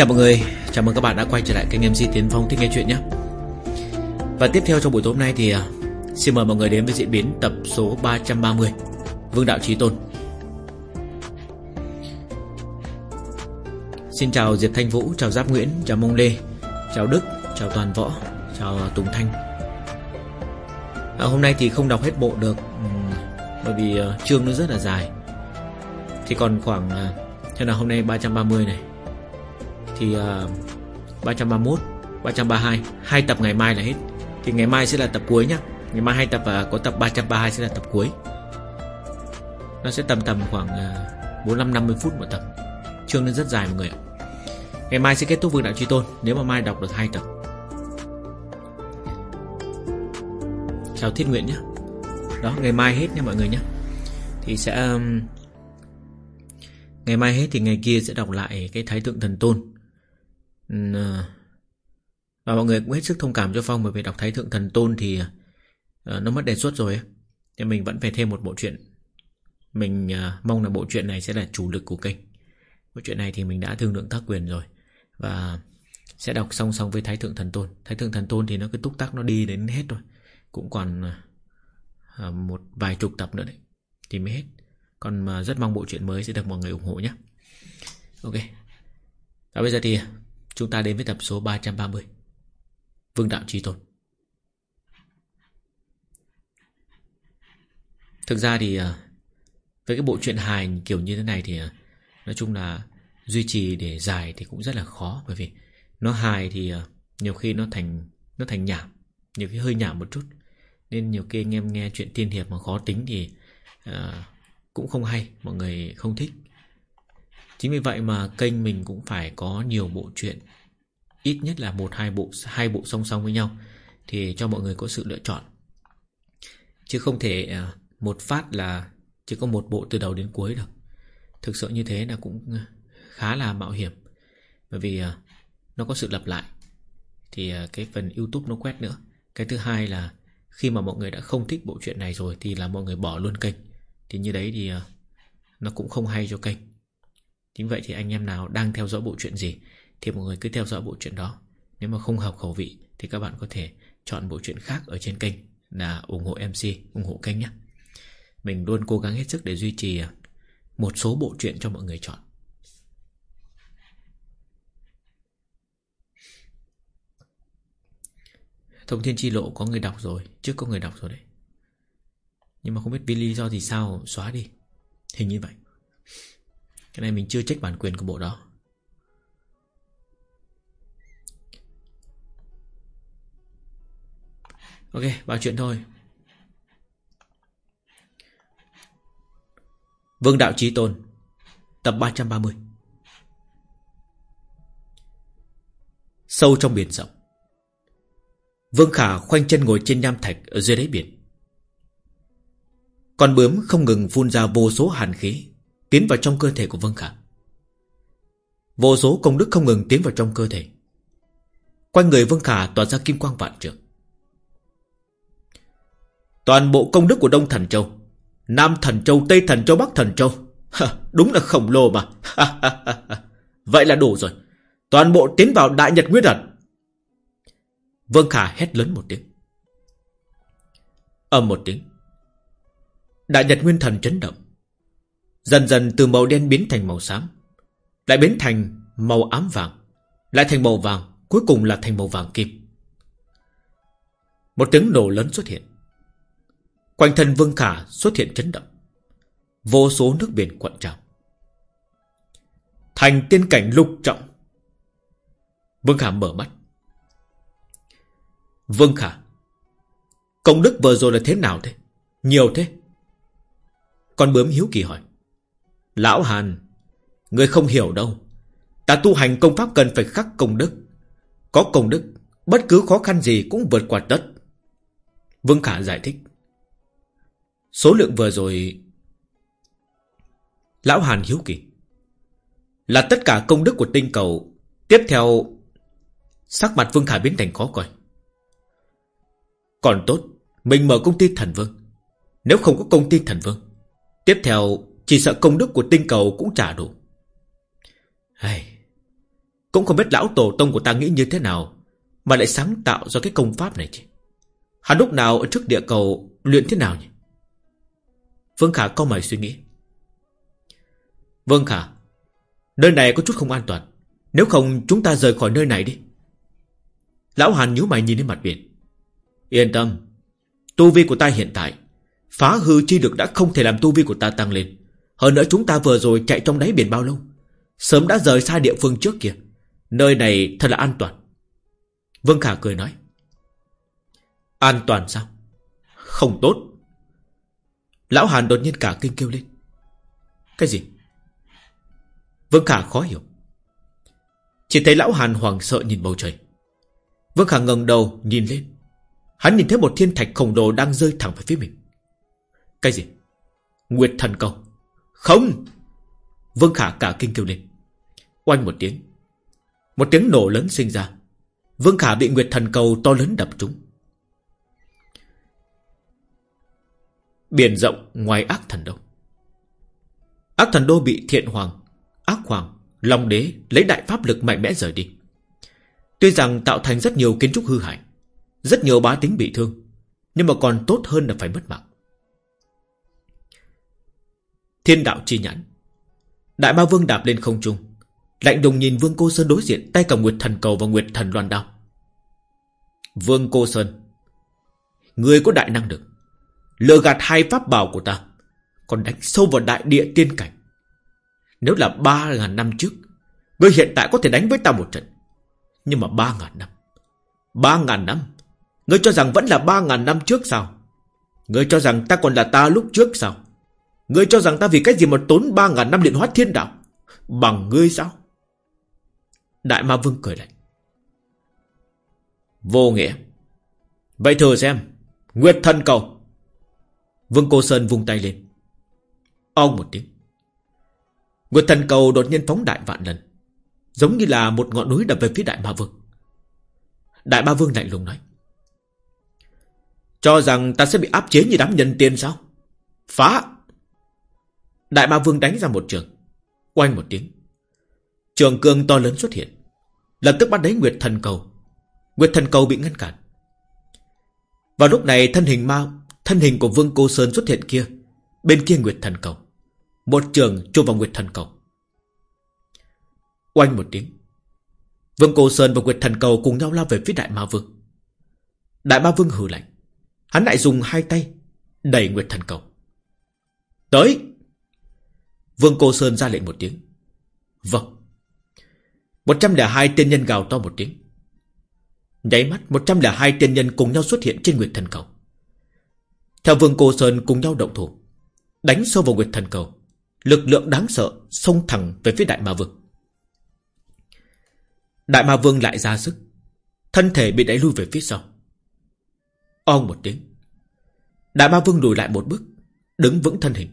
chào mọi người, chào mừng các bạn đã quay trở lại kênh MC Tiến Phong Thích Nghe Chuyện nhé. Và tiếp theo trong buổi tối hôm nay thì à, xin mời mọi người đến với diễn biến tập số 330 Vương Đạo Trí Tôn. Xin chào Diệp Thanh Vũ, chào Giáp Nguyễn, chào Mông Lê, chào Đức, chào Toàn Võ, chào Tùng Thanh. À, Hôm nay thì không đọc hết bộ được Bởi vì à, chương nó rất là dài. Thì còn khoảng à, Thế nào hôm nay 330 này? Thì uh, 331 332 hai tập ngày mai là hết. Thì ngày mai sẽ là tập cuối nhá. Ngày mai hai tập và có tập 332 sẽ là tập cuối. Nó sẽ tầm tầm khoảng ờ, uh, 45-50 phút một tập. Chương nó rất dài mọi người ạ. Ngày mai sẽ kết thúc Vương Đạo Truy Tôn Nếu mà mai đọc được hai tập. Chào Thiết Nguyện nhé Đó ngày mai hết nha mọi người nhé Thì sẽ um, Ngày mai hết thì ngày kia sẽ đọc lại Cái Thái Thượng Thần Tôn. Và mọi người cũng hết sức thông cảm cho Phong Bởi vì đọc Thái Thượng Thần Tôn thì uh, Nó mất đề xuất rồi Thì mình vẫn phải thêm một bộ truyện. Mình uh, mong là bộ truyện này sẽ là chủ lực của kênh. Bộ truyện này thì mình đã thương lượng tác quyền rồi Và sẽ đọc song song với Thái Thượng Thần Tôn. Thái Thượng Thần Tôn thì nó cứ túc tắc nó đi đến hết rồi Cũng còn uh, một vài chục tập nữa đấy Thì mới hết. Còn mà rất mong bộ truyện mới sẽ được mọi người ủng hộ nhé. Ok. Và bây giờ thì chúng ta đến với tập số 330 Vương Đạo Trí Tôn. Thực ra thì ờ, với cái bộ truyện hài kiểu như thế này thì ờ, nói chung là duy trì để dài thì cũng rất là khó. Bởi vì nó hài thì ờ, nhiều khi nó thành nó thành nhảm, nhiều khi hơi nhảm một chút. Nên nhiều khi anh em nghe chuyện tiên hiệp mà khó tính thì uh, cũng không hay, mọi người không thích. Chính vì vậy mà kênh mình cũng phải có nhiều bộ truyện, ít nhất là một hai bộ hai bộ song song với nhau thì cho mọi người có sự lựa chọn. Chứ không thể à, một phát là chỉ có một bộ từ đầu đến cuối được. Thực sự như thế là cũng à, khá là mạo hiểm. Bởi vì à, nó có sự lặp lại. Thì cái phần YouTube nó quét nữa. Cái thứ hai là khi mà mọi người đã không thích bộ truyện này rồi thì là mọi người bỏ luôn kênh. Thì như đấy thì Nó cũng không hay cho kênh Chính vậy thì anh em nào đang theo dõi bộ truyện gì Thì mọi người cứ theo dõi bộ truyện đó. Nếu mà không hợp khẩu vị Thì các bạn có thể chọn bộ truyện khác ở trên kênh. Là ủng hộ MC, ủng hộ kênh nhé. Mình luôn cố gắng hết sức để duy trì à, Một số bộ truyện cho mọi người chọn. Thông thiên chi lộ có người đọc rồi Trước có người đọc rồi đấy. Nhưng mà không biết vì lý do gì sao xóa đi. Hình như vậy. Cái này mình chưa check bản quyền của bộ đó. Ok, vào chuyện thôi. Vương Đạo Trí Tôn Tập 330 Sâu trong biển rộng Vương Khả khoanh chân ngồi trên nham thạch Ở dưới đáy biển. Con bướm không ngừng phun ra vô số hàn khí. Tiến vào trong cơ thể của Vân Khả. Vô số công đức không ngừng tiến vào trong cơ thể. Quanh người Vân Khả tỏa ra kim quang vạn trượng. Toàn bộ công đức của Đông Thần Châu Nam Thần Châu, Tây Thần Châu, Bắc Thần Châu ha, Đúng là khổng lồ mà. Vậy là đủ rồi. Toàn bộ tiến vào Đại Nhật Nguyên đật. Vương Khả hét lớn một tiếng. Âm một tiếng. Đại Nhật Nguyên Thần chấn động. Dần dần từ màu đen biến thành màu xám. Lại biến thành màu ám vàng. Lại thành màu vàng. Cuối cùng là thành màu vàng kim. Một tiếng nổ lớn xuất hiện. Quanh thân Vương Khả xuất hiện chấn động. Vô số nước biển quặn trào. Thành tiên cảnh lục trọng. Vương Khả mở mắt. Vương Khả. Công đức vừa rồi là thế nào thế? Nhiều thế. Con bướm hiếu kỳ hỏi. Lão Hàn, người không hiểu đâu. Ta tu hành công pháp cần phải khắc công đức. Có công đức, bất cứ khó khăn gì cũng vượt qua tất. Vương Khả giải thích. Số lượng vừa rồi... Lão Hàn hiếu kỳ. Là tất cả công đức của tinh cầu. Tiếp theo... Sắc mặt Vương Khả biến thành khó coi. Còn tốt, mình mở công ty thần vương. Nếu không có công ty thần vương, Tiếp theo chỉ sợ công đức của tinh cầu cũng trả đủ. Hey, Cũng không biết lão tổ tông của ta nghĩ như thế nào Mà lại sáng tạo ra cái công pháp này chứ. Hắn lúc nào ở trước địa cầu Luyện thế nào nhỉ? Vương Khả câu mày suy nghĩ. Vương Khả Nơi này có chút không an toàn. Nếu không chúng ta rời khỏi nơi này đi. Lão Hàn nhíu mày nhìn đến mặt biển. Yên tâm Tu vi của ta hiện tại Phá hư chi được đã không thể làm tu vi của ta tăng lên. Hơn nữa chúng ta vừa rồi chạy trong đáy biển bao lâu? Sớm đã rời xa địa phương trước kia Nơi này thật là an toàn. Vương Khả cười nói. An toàn sao? Không tốt. Lão Hàn đột nhiên cả kinh kêu lên. Cái gì? Vương Khả khó hiểu. Chỉ thấy Lão Hàn hoàng sợ nhìn bầu trời. Vương Khả ngẩng đầu nhìn lên. Hắn nhìn thấy một thiên thạch khổng lồ đang rơi thẳng về phía mình. Cái gì? Nguyệt thần cầu. Không. Vương Khả cả kinh kêu lên. Oanh một tiếng. Một tiếng nổ lớn sinh ra. Vương Khả bị Nguyệt thần cầu to lớn đập trúng. Biển rộng ngoài ác thần đô. Ác thần đô bị thiện hoàng, Ác hoàng, Long đế lấy đại pháp lực mạnh mẽ rời đi. Tuy rằng tạo thành rất nhiều kiến trúc hư hại, Rất nhiều bá tính bị thương, Nhưng mà còn tốt hơn là phải mất mạng. Thiên đạo chi nhãn. Đại ma vương đạp lên không trung. Lạnh đùng nhìn vương cô sơn đối diện, Tay cầm nguyệt thần cầu và nguyệt thần loan đao. Vương cô sơn, Người có đại năng được. Lừa gạt hai pháp bảo của ta, Còn đánh sâu vào đại địa tiên cảnh. Nếu là ba ngàn năm trước Ngươi hiện tại có thể đánh với ta một trận. Nhưng mà ba ngàn năm, Ba ngàn năm Ngươi cho rằng vẫn là ba ngàn năm trước sao? Ngươi cho rằng ta còn là ta lúc trước sao? Ngươi cho rằng ta vì cái gì mà tốn ba ngàn năm điện hóa thiên đạo Bằng ngươi sao Đại ma vương cười lạnh Vô nghĩa Vậy thử xem Nguyệt thần cầu Vương Cô Sơn vung tay lên. Ông một tiếng. Nguyệt thần cầu đột nhiên phóng đại vạn lần. Giống như là một ngọn núi đập về phía Đại Ma Vương. Đại Ma Vương lạnh lùng nói. Cho rằng ta sẽ bị áp chế như đám nhân tiên sao? Phá! Đại Ma Vương đánh ra một trường. Quanh một tiếng. Trường cương to lớn xuất hiện. Lập tức bắt lấy Nguyệt thần cầu. Nguyệt thần cầu bị ngăn cản. Vào lúc này, thân hình ma, Thân hình của Vương Cô Sơn xuất hiện kia Bên kia Nguyệt Thần Cầu Một trường chụp vào Nguyệt Thần Cầu Oanh một tiếng Vương Cô Sơn và Nguyệt Thần Cầu cùng nhau lao về phía Đại Ma Vương Đại Ma Vương hừ lạnh Hắn lại dùng hai tay Đẩy Nguyệt Thần Cầu Tới Vương Cô Sơn ra lệnh một tiếng. Vâng. Một trăm lẻ hai tên nhân gào to một tiếng. Nháy mắt, một trăm lẻ hai tên nhân cùng nhau xuất hiện trên Nguyệt Thần Cầu. Theo Vương Cô Sơn cùng nhau động thủ, Đánh sâu vào Nguyệt Thần Cầu. Lực lượng đáng sợ Xông thẳng về phía Đại Ma Vương. Đại Ma Vương lại ra sức. Thân thể bị đẩy lui về phía sau. Ông một tiếng. Đại Ma Vương lùi lại một bước, Đứng vững thân hình.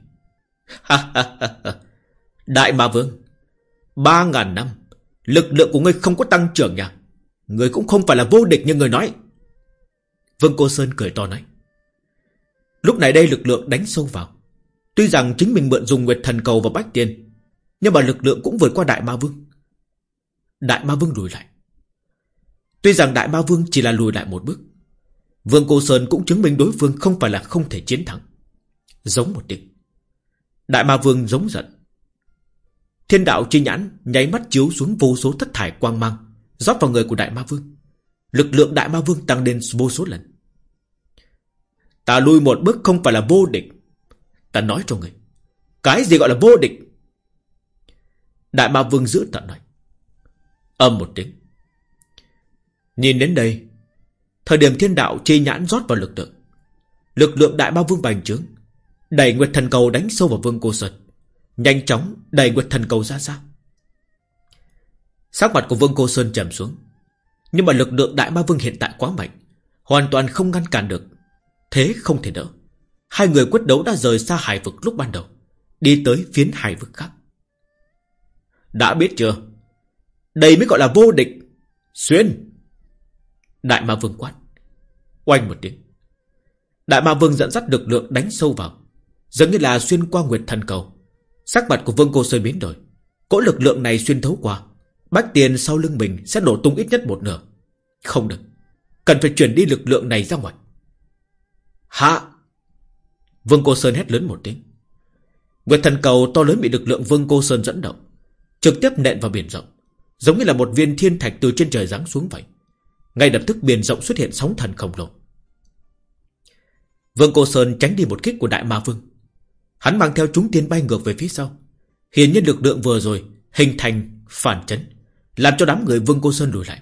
Đại Ma Vương Ba ngàn năm Lực lượng của ngươi không có tăng trưởng nha Ngươi cũng không phải là vô địch như người nói Vương Cô Sơn cười to nói Lúc này đây lực lượng đánh sâu vào. Tuy rằng chính mình mượn dùng Nguyệt Thần Cầu và Bách Tiên, nhưng mà lực lượng cũng vượt qua Đại Ma Vương. Đại Ma Vương lùi lại. Tuy rằng Đại Ma Vương chỉ là lùi lại một bước, Vương Cô Sơn cũng chứng minh đối phương không phải là không thể chiến thắng. Giống một tiếng. Đại Ma Vương giống giận. Thiên đạo chi nhãn nháy mắt chiếu xuống vô số thất thải quang mang, rót vào người của Đại Ma Vương. Lực lượng Đại Ma Vương tăng lên vô số lần. Ta lui một bước không phải là vô địch. Ta nói cho người. Cái gì gọi là vô địch? Đại ma vương giữ tận nói. Âm một tiếng. Nhìn đến đây. Thời điểm thiên đạo chi nhãn rót vào lực lượng. Lực lượng đại ma vương bành trướng. Đẩy Nguyệt Thần Cầu đánh sâu vào vương cô Sơn. Nhanh chóng đẩy Nguyệt Thần Cầu ra xa. Sắc mặt của vương cô Sơn trầm xuống. Nhưng mà lực lượng đại ma vương hiện tại quá mạnh. Hoàn toàn không ngăn cản được Thế không thể đỡ Hai người quyết đấu đã rời xa hải vực lúc ban đầu, Đi tới phiến hải vực khác Đã biết chưa Đây mới gọi là vô địch Xuyên Đại ma vương quát Oanh một tiếng Đại ma vương dẫn dắt lực lượng đánh sâu vào Giống như là xuyên qua nguyệt thần cầu. Sắc mặt của vương cô sơn biến đổi. Cỗ lực lượng này xuyên thấu qua. Bách tiền sau lưng mình sẽ nổ tung ít nhất một nửa. Không được. Cần phải chuyển đi lực lượng này ra ngoài. Hạ! Vương Cô Sơn hét lớn một tiếng. Nguyệt thần cầu to lớn bị lực lượng Vương Cô Sơn dẫn động, Trực tiếp nện vào biển rộng, Giống như là một viên thiên thạch từ trên trời giáng xuống vậy. Ngay lập tức biển rộng xuất hiện sóng thần khổng lồ. Vương Cô Sơn tránh đi một kích của Đại Ma Vương. Hắn mang theo chúng tiên bay ngược về phía sau. Hiển nhiên lực lượng vừa rồi Hình thành phản chấn, Làm cho đám người Vương Cô Sơn lùi lại.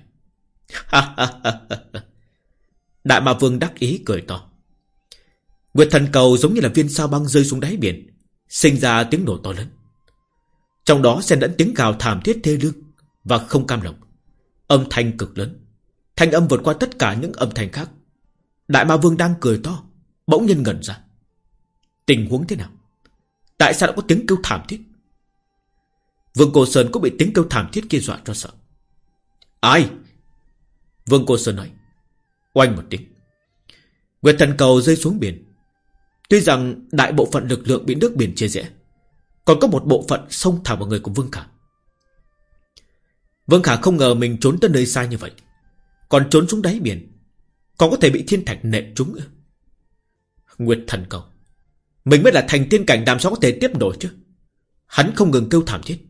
Đại Ma Vương đắc ý cười to. Nguyệt thần cầu giống như là viên sao băng rơi xuống đáy biển, Sinh ra tiếng nổ to lớn. Trong đó xen lẫn tiếng gào thảm thiết thê lương Và không cam lòng. Âm thanh cực lớn. Thanh âm vượt qua tất cả những âm thanh khác. Đại Ma Vương đang cười to, Bỗng nhiên ngẩn ra. Tình huống thế nào? Tại sao đã có tiếng kêu thảm thiết? Vương Cô Sơn cũng bị tiếng kêu thảm thiết kia dọa cho sợ. Ai? Vương Cô Sơn nói Oanh một tiếng. Nguyệt thần cầu rơi xuống biển. Tuy rằng đại bộ phận lực lượng bị nước biển chia rẽ Còn có một bộ phận xông thẳng vào người của Vương Khả. Vương Khả không ngờ mình trốn tới nơi xa như vậy, Còn trốn xuống đáy biển, Còn có thể bị thiên thạch nện trúng Nguyệt thần cầu. Mình mới là thành tiên cảnh làm sao có thể tiếp nổi chứ. Hắn không ngừng kêu thảm thiết.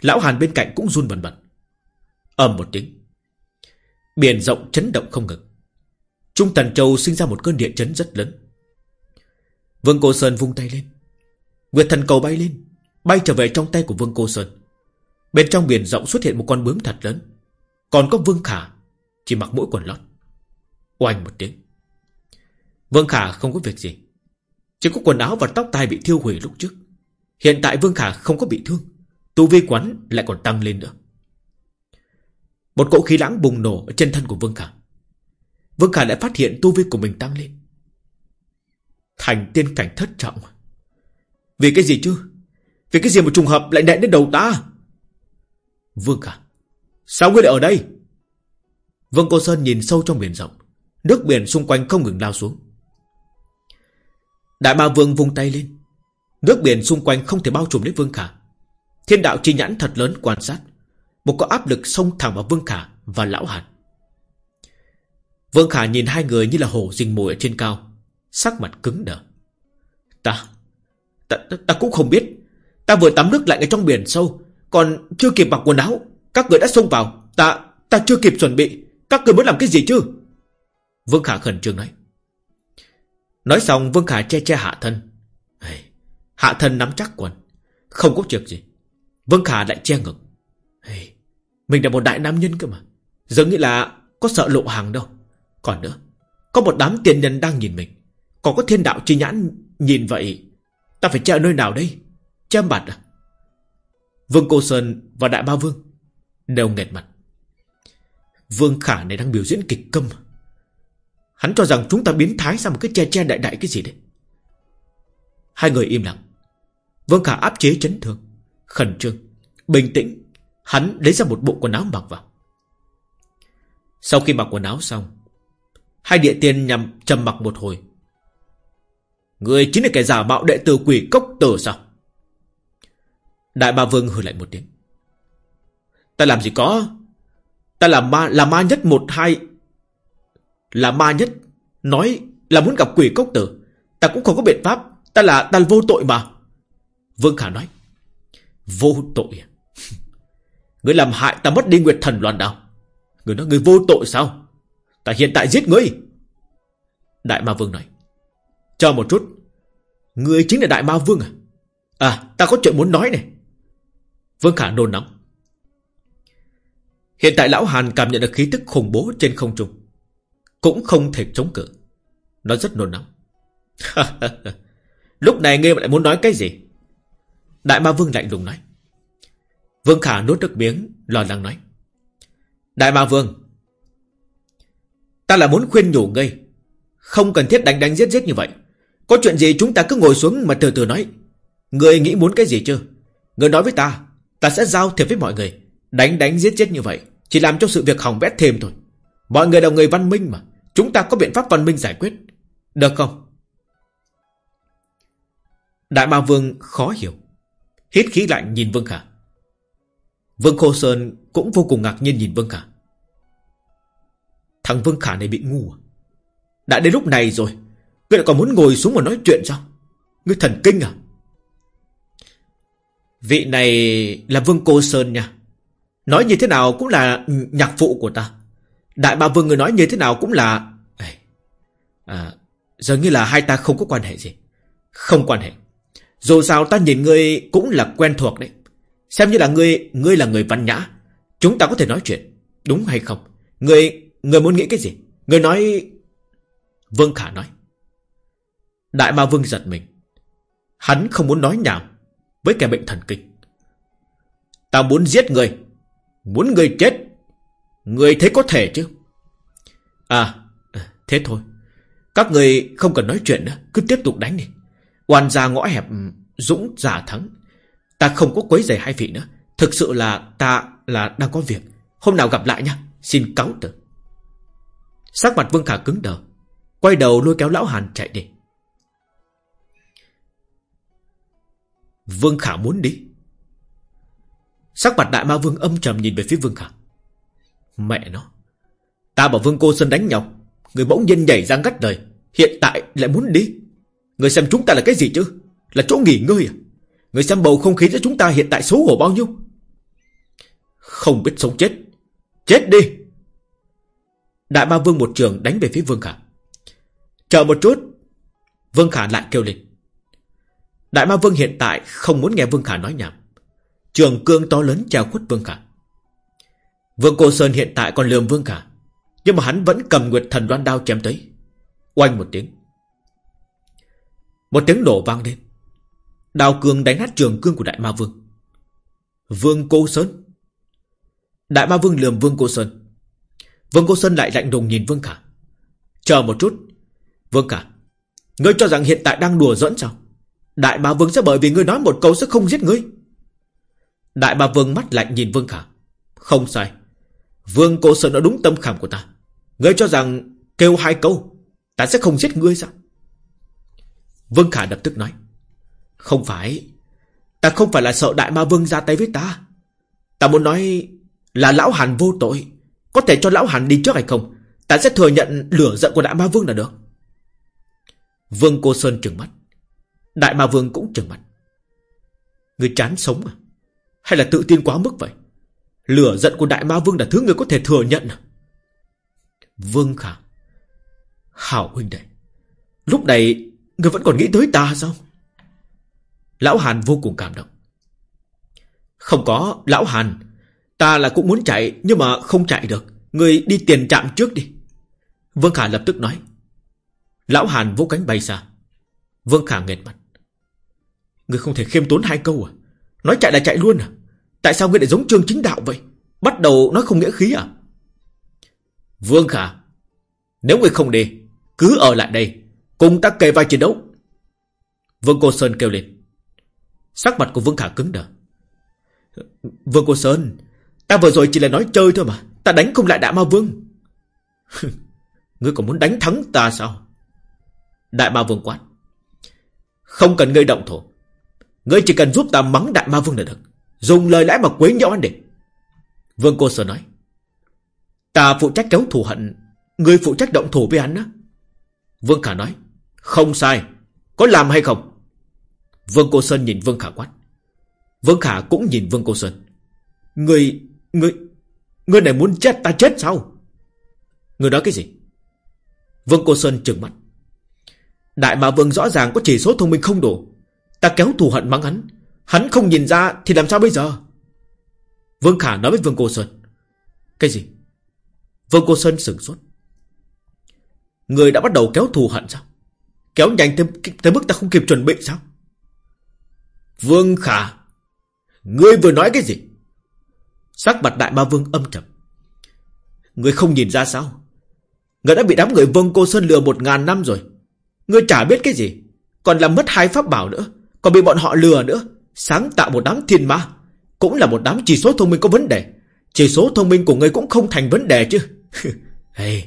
Lão Hàn bên cạnh cũng run bần bật. Ầm một tiếng. Biển rộng chấn động không ngừng. Trung Tần Châu sinh ra một cơn địa chấn rất lớn. Vương Cô Sơn vung tay lên. Nguyệt thần cầu bay lên, Bay trở về trong tay của Vương Cô Sơn. Bên trong biển rộng xuất hiện một con bướm thật lớn. Còn có Vương Khả, Chỉ mặc mỗi quần lót. Oanh một tiếng. Vương Khả không có việc gì. Chỉ có quần áo và tóc tai bị thiêu hủy lúc trước. Hiện tại Vương Khả không có bị thương. Tu vi quán lại còn tăng lên nữa. Một cỗ khí lãng bùng nổ ở trên thân của Vương Khả. Vương Khả lại phát hiện tu vi của mình tăng lên. Thành tiên cảnh thất trọng. Vì cái gì chứ? Vì cái gì một trùng hợp lại đẹn đến đầu ta? Vương Khả, Sao ngươi lại ở đây? Vương Cô Sơn nhìn sâu trong biển rộng. Nước biển xung quanh không ngừng lao xuống. Đại Ma Vương vung tay lên. Nước biển xung quanh không thể bao trùm lấy Vương Khả. Thiên đạo chi nhãn thật lớn quan sát. Một có áp lực xông thẳng vào Vương Khả Và Lão Hàn. Vương Khả nhìn hai người như là hổ rình mồi ở trên cao. Sắc mặt cứng đờ. Ta, ta Ta cũng không biết. Ta vừa tắm nước lạnh ở trong biển sâu Còn chưa kịp mặc quần áo. Các người đã xông vào. Ta ta chưa kịp chuẩn bị. Các người muốn làm cái gì chứ? Vương Khả khẩn trương nói. Nói xong, Vương Khả che che hạ thân. Hạ thân nắm chắc quần. Không có chuyện gì. Vương Khả lại che ngực. Mình là một đại nam nhân cơ mà. Giống như là có sợ lộ hàng đâu. Còn nữa, Có một đám tiền nhân đang nhìn mình. Còn có thiên đạo chi nhãn nhìn vậy, Ta phải che ở nơi nào đây? Che mặt à? Vương Cô Sơn và Đại Ba Vương Đều nghẹt mặt. Vương Khả này đang biểu diễn kịch câm. Hắn cho rằng chúng ta biến thái ra một cái che che đại đại cái gì đấy. Hai người im lặng. Vương Khả áp chế chấn thương, Khẩn trương, Bình tĩnh. Hắn lấy ra một bộ quần áo mặc vào. Sau khi mặc quần áo xong, Hai địa tiên nhằm trầm mặc một hồi. Người chính là kẻ giả mạo đệ tử quỷ cốc tử sao? Đại ba vương hừ lại một tiếng. Ta làm gì có? Ta là ma là ma nhất một hai là ma nhất. Nói là muốn gặp quỷ cốc tử. Ta cũng không có biện pháp. Ta là, ta vô tội mà. Vương Khả nói, Vô tội à? Ngươi làm hại ta mất đi Nguyệt Thần loạn đạo. Ngươi nói ngươi vô tội sao? Ta hiện tại giết ngươi. Đại Ma Vương nói, Chờ một chút. Ngươi chính là Đại Ma Vương à? À ta có chuyện muốn nói này. Vương Khả nôn nóng. Hiện tại Lão Hàn cảm nhận được khí tức khủng bố trên không trung. Cũng không thể chống cự. Nó rất nôn nóng. Lúc này ngươi lại muốn nói cái gì? Đại Ma Vương lạnh lùng nói. Vương Khả nuốt nước miếng, Lo lắng nói. Đại Ma Vương, Ta là muốn khuyên nhủ ngươi Không cần thiết đánh đánh giết giết như vậy. Có chuyện gì chúng ta cứ ngồi xuống mà từ từ nói. Ngươi nghĩ muốn cái gì chưa? Ngươi nói với ta Ta sẽ giao thiệp với mọi người. Đánh đánh giết giết như vậy, Chỉ làm cho sự việc hỏng bét thêm thôi. Mọi người là người văn minh mà. Chúng ta có biện pháp văn minh giải quyết Được không Đại Ma Vương khó hiểu Hít khí lạnh nhìn Vương Khả Vương Khô Sơn cũng vô cùng ngạc nhiên nhìn Vương Khả. Thằng Vương Khả này bị ngu à? Đã đến lúc này rồi, ngươi lại còn muốn ngồi xuống mà nói chuyện sao? Ngươi thần kinh à? Vị này là Vương Cô Sơn nha. Nói như thế nào cũng là nhạc phụ của ta. Đại ba Vương người nói như thế nào cũng là... À, giờ như là hai ta không có quan hệ gì. Không quan hệ. Dù sao ta nhìn ngươi cũng là quen thuộc đấy. Xem như là ngươi, ngươi là người văn nhã. Chúng ta có thể nói chuyện. Đúng hay không? Ngươi, ngươi muốn nghĩ cái gì? Ngươi nói... Vương Khả nói. Đại ma Vương giật mình. Hắn không muốn nói nhảm với kẻ bệnh thần kinh. Ta muốn giết người. Muốn người chết. Người thấy có thể chứ. À, thế thôi. Các người không cần nói chuyện nữa. Cứ tiếp tục đánh đi. Oan ra ngõ hẹp Dũng giả thắng. Ta không có quấy giày hai vị nữa. Thực sự là ta là đang có việc. Hôm nào gặp lại nha. Xin cáo từ. Sắc mặt Vương Khả cứng đờ. Quay đầu lôi kéo lão Hàn chạy đi. Vương Khả muốn đi. Sắc mặt đại ma vương âm trầm nhìn về phía Vương Khả. Mẹ nó. Ta bảo Vương Cô Sơn đánh nhau. Người bỗng nhiên nhảy ra ngắt lời. Hiện tại lại muốn đi. Người xem chúng ta là cái gì chứ? Là chỗ nghỉ ngơi à? Người xem bầu không khí giữa chúng ta hiện tại xấu hổ bao nhiêu? Không biết sống chết. Chết đi! Đại ba vương một trường đánh về phía Vương Khả. Chờ một chút. Vương Khả lại kêu lên. Đại ma vương hiện tại không muốn nghe Vương Khả nói nhảm. Trường cương to lớn treo khuất Vương Khả. Vương Cô Sơn hiện tại còn lườm Vương Khả. Nhưng mà hắn vẫn cầm nguyệt thần đoan đao chém tới. Oanh một tiếng. Một tiếng nổ vang lên. Đào cường đánh nát trường cương của Đại Ma Vương. Vương Cô Sơn. Đại Ma Vương lườm Vương Cô Sơn. Vương Cô Sơn lại lạnh lùng nhìn Vương Khả. Chờ một chút. Vương Khả. Ngươi cho rằng hiện tại đang đùa dẫn sao? Đại Ma Vương sẽ bởi vì ngươi nói một câu sẽ không giết ngươi. Đại Ma Vương mắt lạnh nhìn Vương Khả. Không sai. Vương Cổ Sơn nói đúng tâm khảm của ta. Ngươi cho rằng kêu hai câu, ta sẽ không giết ngươi sao? Vương Khả lập tức nói. Không phải. Ta không phải là sợ Đại Ma Vương ra tay với ta. Ta muốn nói là Lão Hàn vô tội. Có thể cho Lão Hàn đi trước hay không? Ta sẽ thừa nhận lửa giận của Đại Ma Vương là được. Vương Cô Sơn trừng mắt. Đại Ma Vương cũng trừng mắt. Người chán sống à? Hay là tự tin quá mức vậy? Lửa giận của Đại Ma Vương là thứ người có thể thừa nhận. À? Vương Khả. Hảo huynh đệ. Lúc này, Người vẫn còn nghĩ tới ta sao? Lão Hàn vô cùng cảm động. Không có, Lão Hàn. Ta là cũng muốn chạy, Nhưng mà không chạy được. Người đi tiền trạm trước đi. Vương Khả lập tức nói. Lão Hàn vô cánh bay xa. Vương Khả nghẹt mặt. Người không thể khiêm tốn hai câu à? Nói chạy là chạy luôn à? Tại sao ngươi lại giống trương chính đạo vậy? Bắt đầu nói không nghĩa khí à? Vương Khả, Nếu ngươi không đi, Cứ ở lại đây, Cùng ta kề vai chiến đấu. Vương Cô Sơn kêu lên. Sắc mặt của Vương Khả cứng đờ. Vương Cô Sơn, Ta vừa rồi chỉ là nói chơi thôi mà, Ta đánh không lại Đại Ma Vương. Ngươi còn muốn đánh thắng ta sao? Đại Ma Vương quát. Không cần ngươi động thổ Ngươi chỉ cần giúp ta mắng Đại Ma Vương là được. Dùng lời lẽ mà quấy nhiễu anh địch Vương Cô Sơn nói Ta phụ trách kéo thù hận người phụ trách động thủ với hắn á Vương Khả nói không sai. Có làm hay không? Vương Cô Sơn nhìn Vương Khả quát. Vương Khả cũng nhìn Vương Cô Sơn. Người, người, người này muốn chết ta chết sao? Người nói cái gì? Vương Cô Sơn trừng mắt. Đại mà Vương rõ ràng có chỉ số thông minh không đủ. Ta kéo thù hận mắng hắn. Hắn không nhìn ra thì làm sao bây giờ? Vương Khả nói với Vương Cô Sơn. Cái gì? Vương Cô Sơn sửng sốt. Người đã bắt đầu kéo thù hận sao? Kéo nhanh tới, tới mức ta không kịp chuẩn bị sao Vương Khả Ngươi vừa nói cái gì Sắc mặt đại ma vương âm trầm Ngươi không nhìn ra sao Ngươi đã bị đám người vương cô Sơn lừa một ngàn năm rồi Ngươi chả biết cái gì Còn làm mất hai pháp bảo nữa Còn bị bọn họ lừa nữa Sáng tạo một đám thiên ma Cũng là một đám chỉ số thông minh có vấn đề. Chỉ số thông minh của ngươi cũng không thành vấn đề chứ. Hey,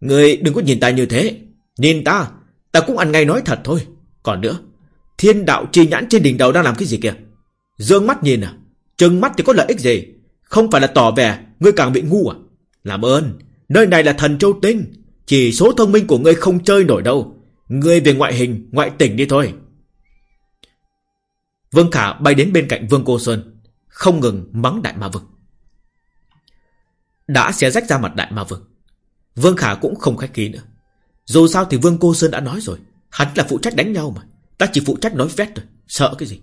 Ngươi đừng có nhìn ta như thế. Nhìn ta Ta cũng ăn ngay nói thật thôi. Còn nữa Thiên đạo chi nhãn trên đỉnh đầu đang làm cái gì kìa? Dương mắt nhìn à? Trừng mắt thì có lợi ích gì? Không phải là tỏ vẻ Ngươi càng bị ngu à? Làm ơn Nơi này là thần châu tinh. Chỉ số thông minh của ngươi không chơi nổi đâu. Ngươi về ngoại hình, ngoại tỉnh đi thôi. Vương Khả bay đến bên cạnh Vương Cô Sơn, Không ngừng mắng Đại Ma Vương. Đã xé rách ra mặt Đại Ma Vương Vương Khả cũng không khách khí nữa. Dù sao thì Vương Cô Sơn đã nói rồi, Hắn là phụ trách đánh nhau mà, Ta chỉ phụ trách nói vét thôi, Sợ cái gì?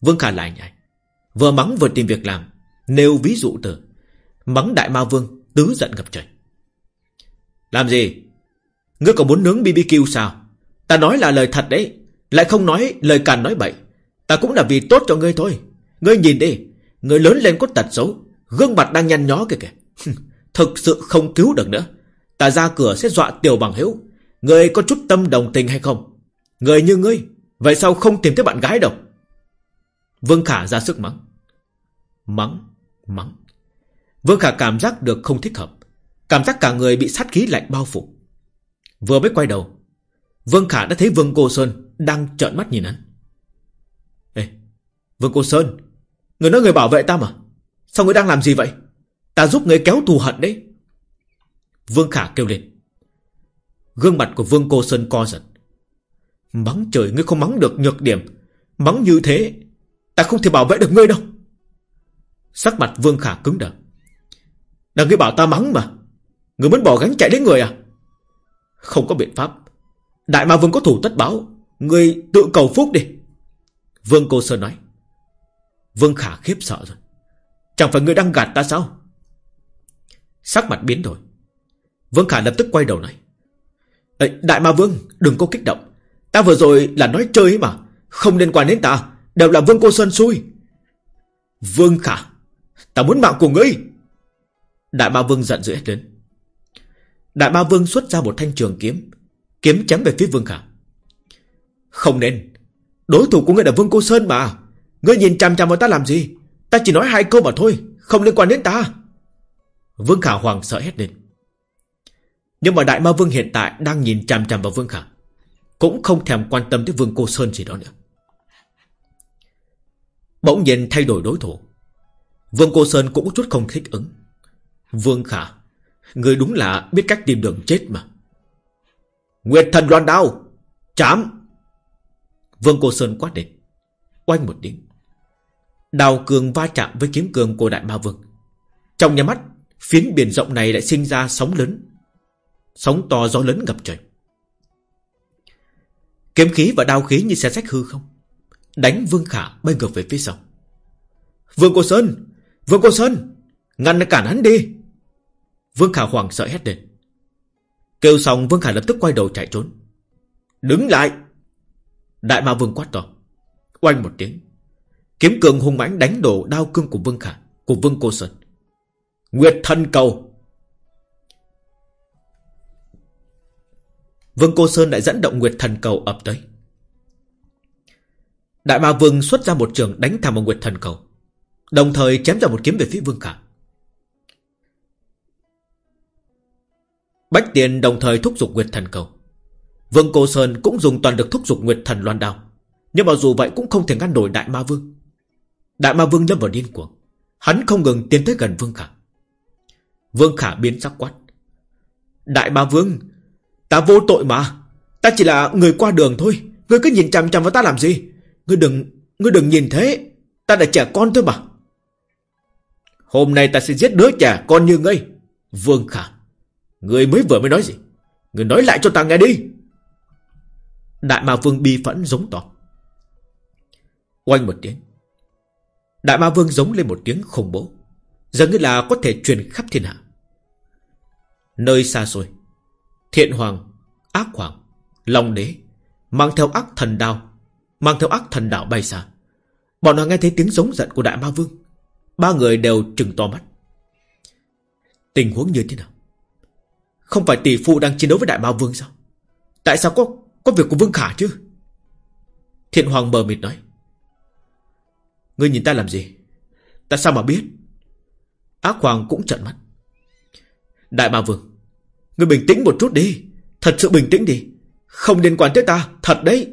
Vương Khả lại nhảy, Vừa mắng vừa tìm việc làm, Nêu ví dụ từ, Mắng Đại Ma Vương tứ giận ngập trời. Làm gì? Ngươi còn muốn nướng BBQ sao? Ta nói là lời thật đấy, Lại không nói lời càn nói bậy. Ta cũng là vì tốt cho ngươi thôi. Ngươi nhìn đi Ngươi lớn lên có tật xấu, Gương mặt đang nhăn nhó kìa. Kìa Thực sự không cứu được nữa. Ta ra cửa sẽ dọa tiểu bằng hữu Ngươi có chút tâm đồng tình hay không? Người như ngươi, Vậy sao không tìm thấy bạn gái đâu? Vương Khả ra sức mắng. Mắng Mắng. Vương Khả cảm giác được không thích hợp. Cảm giác cả người bị sát khí lạnh bao phủ. Vừa mới quay đầu, Vương Khả đã thấy Vương Cô Sơn Đang trợn mắt nhìn hắn. Vương Cô Sơn, Người nói người bảo vệ ta mà. Sao người đang làm gì vậy? Ta giúp người kéo thù hận đấy. Vương Khả kêu lên. Gương mặt của Vương Cô Sơn co giật. Mắng trời, ngươi không mắng được nhược điểm. Mắng như thế, Ta không thể bảo vệ được ngươi đâu. Sắc mặt Vương Khả cứng đờ. Là ngươi bảo ta mắng mà. Ngươi muốn bỏ gánh chạy đến người à? Không có biện pháp. Đại ma Vương có thủ tất báo. Ngươi tự cầu phúc đi. Vương Cô Sơn nói. Vương Khả khiếp sợ rồi. Chẳng phải ngươi đang gạt ta sao? Sắc mặt biến đổi. Vương Khả lập tức quay đầu nói Đại ma Vương, đừng có kích động. Ta vừa rồi là nói chơi mà. Không liên quan đến ta, Đều là Vương Cô Sơn xui. Vương Khả, Ta muốn mạng của ngươi. Đại ba Vương giận dữ hết lớn. Đại ba Vương xuất ra một thanh trường kiếm Kiếm chém về phía Vương Khả. Không nên. Đối thủ của ngươi là Vương Cô Sơn mà. Ngươi nhìn chằm chằm vào ta làm gì? Ta chỉ nói hai câu mà thôi Không liên quan đến ta. Vương Khả hoàng sợ hết lên. Nhưng mà Đại Ma Vương hiện tại Đang nhìn chằm chằm vào Vương Khả Cũng không thèm quan tâm tới Vương Cô Sơn gì đó nữa. Bỗng nhiên thay đổi đối thủ. Vương Cô Sơn cũng chút không thích ứng. Vương Khả Người đúng là biết cách tìm đường chết mà. Nguyệt thần loan đao Chám. Vương Cô Sơn quát địch, Oanh một tiếng. Đào cường va chạm với kiếm cường của Đại Ma Vương. Trong nhà mắt, Phiến biển rộng này lại sinh ra sóng lớn. Sóng to gió lớn ngập trời. Kiếm khí và đao khí như xe sách hư không, Đánh Vương Khả bay ngược về phía sau. Vương Cô Sơn! Vương Cô Sơn! Ngăn cản hắn đi! Vương Khả hoàng sợ hét lên. Kêu xong, Vương Khả lập tức quay đầu chạy trốn. Đứng lại! Đại ma Vương quát to. Oanh một tiếng. Kiếm cường hung mãnh đánh đổ đao cương của Vương Khả, Của Vương Cô Sơn. Nguyệt thần cầu. Vương Cô Sơn lại dẫn động Nguyệt thần cầu ập tới. Đại ma Vương xuất ra một trường đánh thẳng vào Nguyệt thần cầu, Đồng thời chém ra một kiếm về phía Vương Khả. Bách Tiền đồng thời thúc giục Nguyệt Thần Cầu. Vương Cô Sơn cũng dùng toàn lực thúc giục Nguyệt Thần Loan Đao. Nhưng mà dù vậy cũng không thể ngăn nổi Đại Ma Vương. Đại Ma Vương lâm vào điên cuồng. Hắn không ngừng tiến tới gần Vương Khả. Vương Khả biến sắc quát. Đại Ma Vương, Ta vô tội mà. Ta chỉ là người qua đường thôi. Ngươi cứ nhìn chằm chằm vào ta làm gì? Ngươi đừng Ngươi đừng nhìn thế. Ta là trẻ con thôi mà. Hôm nay ta sẽ giết đứa trẻ con như ngươi. Vương Khả, Ngươi mới vừa mới nói gì? Ngươi nói lại cho ta nghe đi. Đại ma vương bi phẫn giống to. Oanh một tiếng Đại ma vương giống lên một tiếng khủng bố. Dường như là có thể truyền khắp thiên hạ. Nơi xa xôi, Thiện hoàng, Ác hoàng, Long đế, Mang theo ác thần đao, Mang theo ác thần đạo bay xa. Bọn họ nghe thấy tiếng giống giận của đại ma vương. Ba người đều trừng to mắt. Tình huống như thế nào? Không phải tỷ phu đang chiến đấu với đại ma vương sao? Tại sao có Có việc của vương khả chứ? Thiện hoàng mờ mịt nói. Ngươi nhìn ta làm gì? Ta sao mà biết? Ác hoàng cũng trợn mắt. Đại ma vương Ngươi bình tĩnh một chút đi. Thật sự bình tĩnh đi. Không liên quan tới ta, Thật đấy.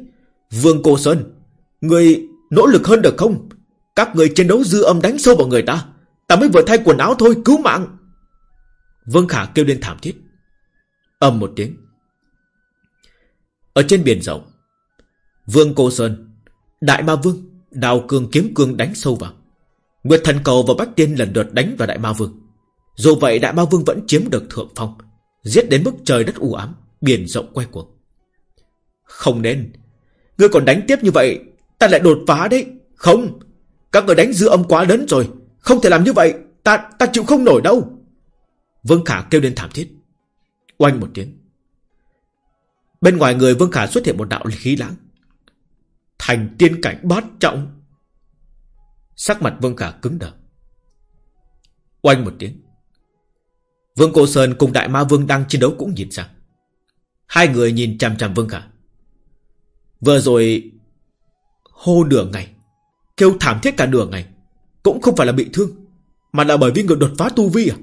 Vương Cô Sơn Ngươi nỗ lực hơn được không? Các người chiến đấu dư âm đánh sâu vào người ta. Ta mới vừa thay quần áo thôi, cứu mạng. Vương Khả kêu lên thảm thiết. Âm một tiếng. Ở trên biển rộng, Vương Cô Sơn, Đại Ma Vương. Đào cương kiếm cương đánh sâu vào. Nguyệt Thần Cầu và Bách Tiên lần lượt đánh vào Đại Ma Vương. Dù vậy, Đại Ma Vương vẫn chiếm được thượng phong, Giết đến mức trời đất u ám, Biển rộng quay cuồng. Không nên. Ngươi còn đánh tiếp như vậy, Ta lại đột phá đấy. Không. Các người đánh dư âm quá lớn rồi, Không thể làm như vậy. Ta ta chịu không nổi đâu. Vương Khả kêu lên thảm thiết. Oanh một tiếng. Bên ngoài người Vương Khả xuất hiện một đạo khí lãng. Thành tiên cảnh bát trọng. Sắc mặt Vương Khả cứng đờ. Oanh một tiếng. Vương Cô Sơn cùng Đại Ma Vương đang chiến đấu cũng nhìn sang. Hai người nhìn chằm chằm Vương Khả. Vừa rồi, Hô nửa ngày, Kêu thảm thiết cả nửa ngày, Cũng không phải là bị thương, Mà là bởi vì người đột phá tu vi à?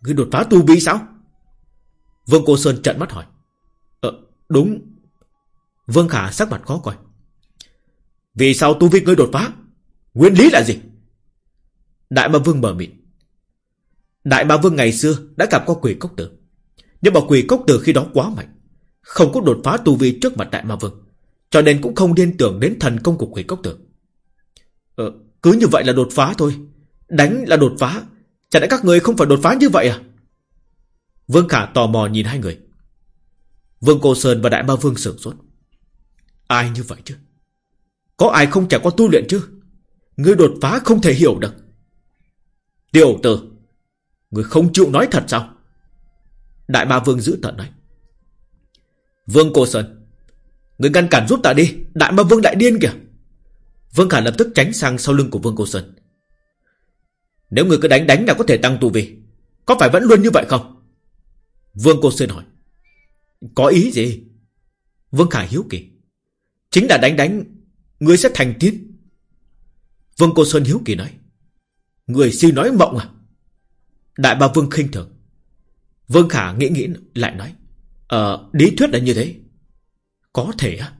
Người đột phá tu vi sao? Vương Cô Sơn trận mắt hỏi. Ờ đúng. Vương Khả sắc mặt khó coi. Vì sao tu vi ngươi đột phá? Nguyên lý là gì? Đại Ma Vương mở miệng. Đại Ma Vương ngày xưa đã gặp qua quỷ cốc tử. Nhưng mà quỷ cốc tử khi đó quá mạnh Không có đột phá tu vi trước mặt Đại Ma Vương Cho nên cũng không liên tưởng đến thần công của quỷ cốc tử. Ờ, Cứ như vậy là đột phá thôi. Đánh là đột phá. Chẳng lẽ các người không phải đột phá như vậy à? Vương Khả tò mò nhìn hai người. Vương Cô Sơn và Đại Ma Vương sửng sốt. Ai như vậy chứ? Có ai không trải qua tu luyện chứ? Ngươi đột phá không thể hiểu được. Tiểu tử Ngươi không chịu nói thật sao? Đại Ma Vương giữ tận này. Vương Cô Sơn Ngươi ngăn cản giúp ta đi. Đại Ma Vương đại điên kìa. Vương Khả lập tức tránh sang sau lưng của Vương Cô Sơn. Nếu ngươi cứ đánh đánh là có thể tăng tu vi. Có phải vẫn luôn như vậy không? Vương Cô Sơn hỏi. Có ý gì? Vương Khả hiếu kỳ. Chính là đánh đánh Ngươi sẽ thành tiên Vương Cô Sơn hiếu kỳ nói. Người si nói mộng à? Đại ba Vương khinh thường. Vương Khả nghĩ nghĩ lại nói. Ờ lý thuyết là như thế. Có thể á.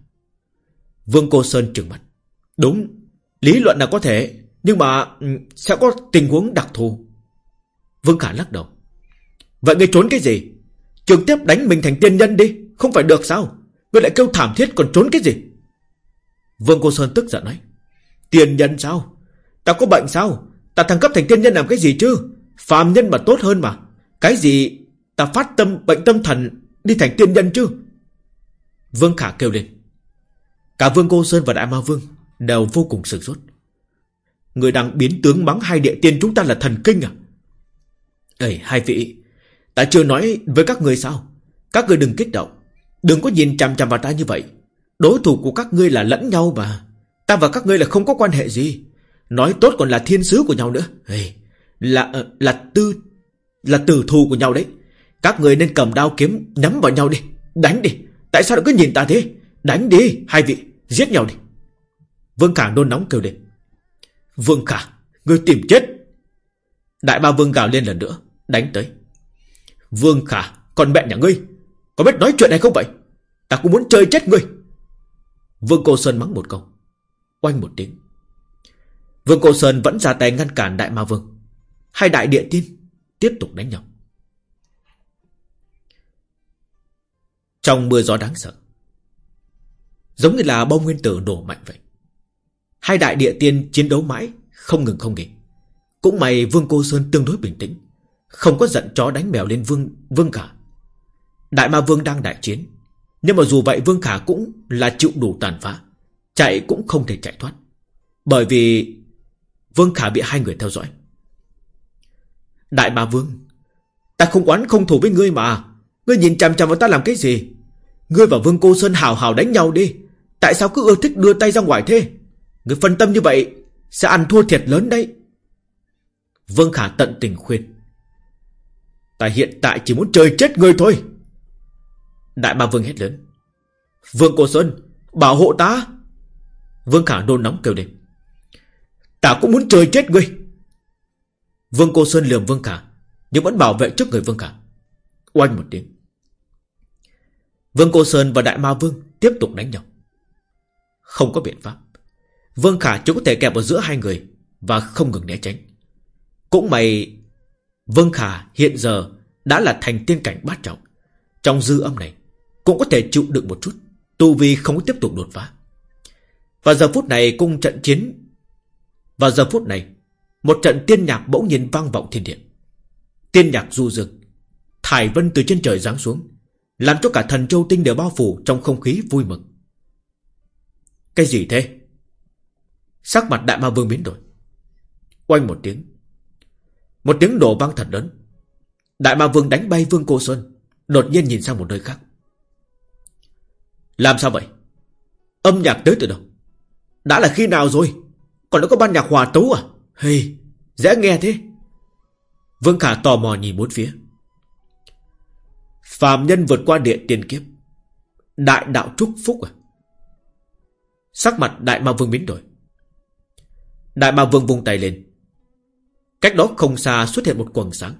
Vương Cô Sơn trừng mặt Đúng, Lý luận là có thể, Nhưng mà ừ, sẽ có tình huống đặc thù. Vương Khả lắc đầu. Vậy ngươi trốn cái gì? Trực tiếp đánh mình thành tiên nhân đi, Không phải được sao? Ngươi lại kêu thảm thiết còn trốn cái gì? Vương Cô Sơn tức giận nói Tiên nhân sao? Ta có bệnh sao? Ta thăng cấp thành tiên nhân làm cái gì chứ? Phàm nhân mà tốt hơn mà. Cái gì ta phát tâm, bệnh tâm thần Đi thành tiên nhân chứ? Vương Khả kêu lên, Cả Vương Cô Sơn và Đại Ma Vương Đều vô cùng sửng sốt. Người đang biến tướng mắng hai địa tiên chúng ta là thần kinh à? Ê, hai vị, Ta chưa nói với các người sao? Các người đừng kích động. Đừng có nhìn chằm chằm vào ta như vậy. Đối thủ của các ngươi là lẫn nhau mà. Ta và các ngươi là không có quan hệ gì. Nói tốt còn là thiên sứ của nhau nữa. Hey, Là ờ, là tư Là tử thù của nhau đấy. Các người nên cầm đao kiếm nhắm vào nhau đi. Đánh đi. Tại sao lại cứ nhìn ta thế? Đánh đi hai vị. Giết nhau đi. Vương Khả nôn nóng kêu lên. Vương Khả Ngươi tìm chết. Đại ba Vương gào lên lần nữa Đánh tới. Vương Khả Còn mẹ nhà ngươi Có biết nói chuyện này không vậy? Ta cũng muốn chơi chết ngươi. Vương Cô Sơn mắng một câu. Oanh một tiếng. Vương Cô Sơn vẫn ra tay ngăn cản Đại Ma Vương. Hai đại địa tiên Tiếp tục đánh nhau. Trong mưa gió đáng sợ, Giống như là bom nguyên tử nổ mạnh vậy. Hai đại địa tiên chiến đấu mãi, Không ngừng không nghỉ. Cũng may Vương Cô Sơn tương đối bình tĩnh, Không có giận chó đánh mèo lên Vương Vương cả. Đại Ma Vương đang đại chiến nhưng mà dù vậy Vương Khả cũng là chịu đủ tàn phá, Chạy cũng không thể chạy thoát. Bởi vì Vương Khả bị hai người theo dõi. Đại Ma Vương, Ta không oán không thù với ngươi mà. Ngươi nhìn chằm chằm vào ta làm cái gì? Ngươi và Vương Cô Sơn hào hào đánh nhau đi. Tại sao cứ ưa thích đưa tay ra ngoài thế? Ngươi phân tâm như vậy Sẽ ăn thua thiệt lớn đấy. Vương Khả tận tình khuyên, Ta hiện tại chỉ muốn chơi chết ngươi thôi. Đại Ma Vương hét lớn. Vương Cô Sơn, Bảo hộ ta. Vương Khả nôn nóng kêu lên. Ta cũng muốn trời chết ngươi. Vương Cô Sơn lườm Vương Khả, Nhưng vẫn bảo vệ trước người Vương Khả. Oanh một tiếng. Vương Cô Sơn và Đại Ma Vương Tiếp tục đánh nhau. Không có biện pháp. Vương Khả chỉ có thể kẹp ở giữa hai người Và không ngừng né tránh. Cũng may, Vương Khả hiện giờ Đã là thành tiên cảnh bát trọng. Trong dư âm này cũng có thể chịu đựng một chút. Tu vi không có tiếp tục đột phá. Và giờ phút này, cung trận chiến Và giờ phút này, Một trận tiên nhạc bỗng nhiên vang vọng thiên địa. Tiên nhạc du rực Thải vân từ trên trời giáng xuống, Làm cho cả thần châu tinh đều bao phủ Trong không khí vui mừng. Cái gì thế? Sắc mặt đại ma vương biến đổi. Oanh một tiếng. Một tiếng đổ vang thật lớn. Đại ma vương đánh bay vương cô Xuân Đột nhiên nhìn sang một nơi khác. Làm sao vậy? Âm nhạc tới từ đâu? Đã là khi nào rồi? Còn nó có ban nhạc hòa tấu à? Hey dễ nghe thế. Vương Khả tò mò nhìn bốn phía. Phạm nhân vượt qua địa tiền kiếp. Đại đạo trúc phúc à? Sắc mặt đại ma vương biến đổi. Đại ma vương vung tay lên. Cách đó không xa xuất hiện một quần sáng.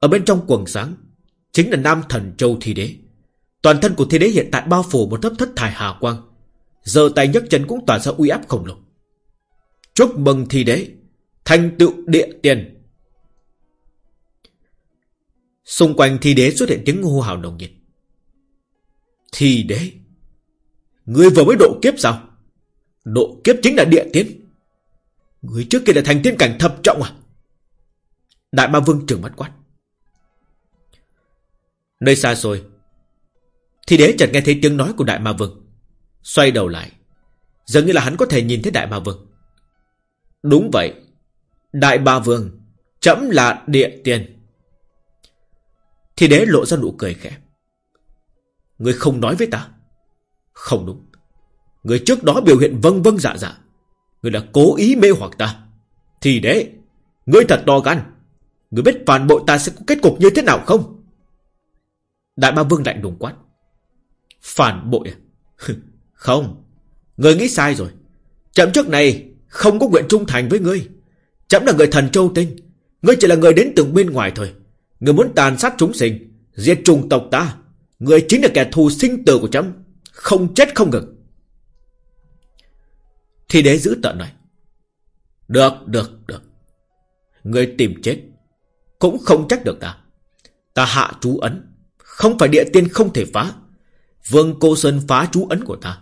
Ở bên trong quần sáng Chính là Nam Thần Châu Thi Đế. Toàn thân của Thi Đế hiện tại bao phủ một thấp thất thải hà quang Giờ tay nhấc chân cũng tỏa ra uy áp khổng lồ Chúc mừng Thi Đế, Thành tựu địa tiền Xung quanh thi đế xuất hiện tiếng hô hào nồng nhiệt. Thi đế? Người vừa mới độ kiếp sao? Độ kiếp chính là địa tiến. Người trước kia là thành tiên cảnh thập trọng à? Đại ma vương trưởng mắt quát. Nơi xa rồi thì đế chợt nghe thấy tiếng nói của đại ma vương. Xoay đầu lại. Dường như là hắn có thể nhìn thấy đại ma vương. Đúng vậy. Đại ma vương. Chấm là địa tiền. Thì đế lộ ra nụ cười khẽ. Người không nói với ta. Không đúng. Người trước đó biểu hiện vâng vâng dạ dạ. Người đã cố ý mê hoặc ta. Thì đế. Ngươi thật to gan. Người biết phản bội ta sẽ có kết cục như thế nào không? Đại ma vương lạnh đùng quát. Phản bội à? không. Người nghĩ sai rồi. Chậm trước này không có nguyện trung thành với ngươi. Chậm là người thần châu tinh. Ngươi chỉ là người đến từ bên ngoài thôi. Người muốn tàn sát chúng sinh Diệt trùng tộc ta Người chính là kẻ thù sinh tử của chấm Không chết không ngừng Thì đế giữ tận này Được, được, được Người tìm chết Cũng không trách được ta Ta hạ chú ấn Không phải địa tiên không thể phá Vương Cô Sơn phá chú ấn của ta.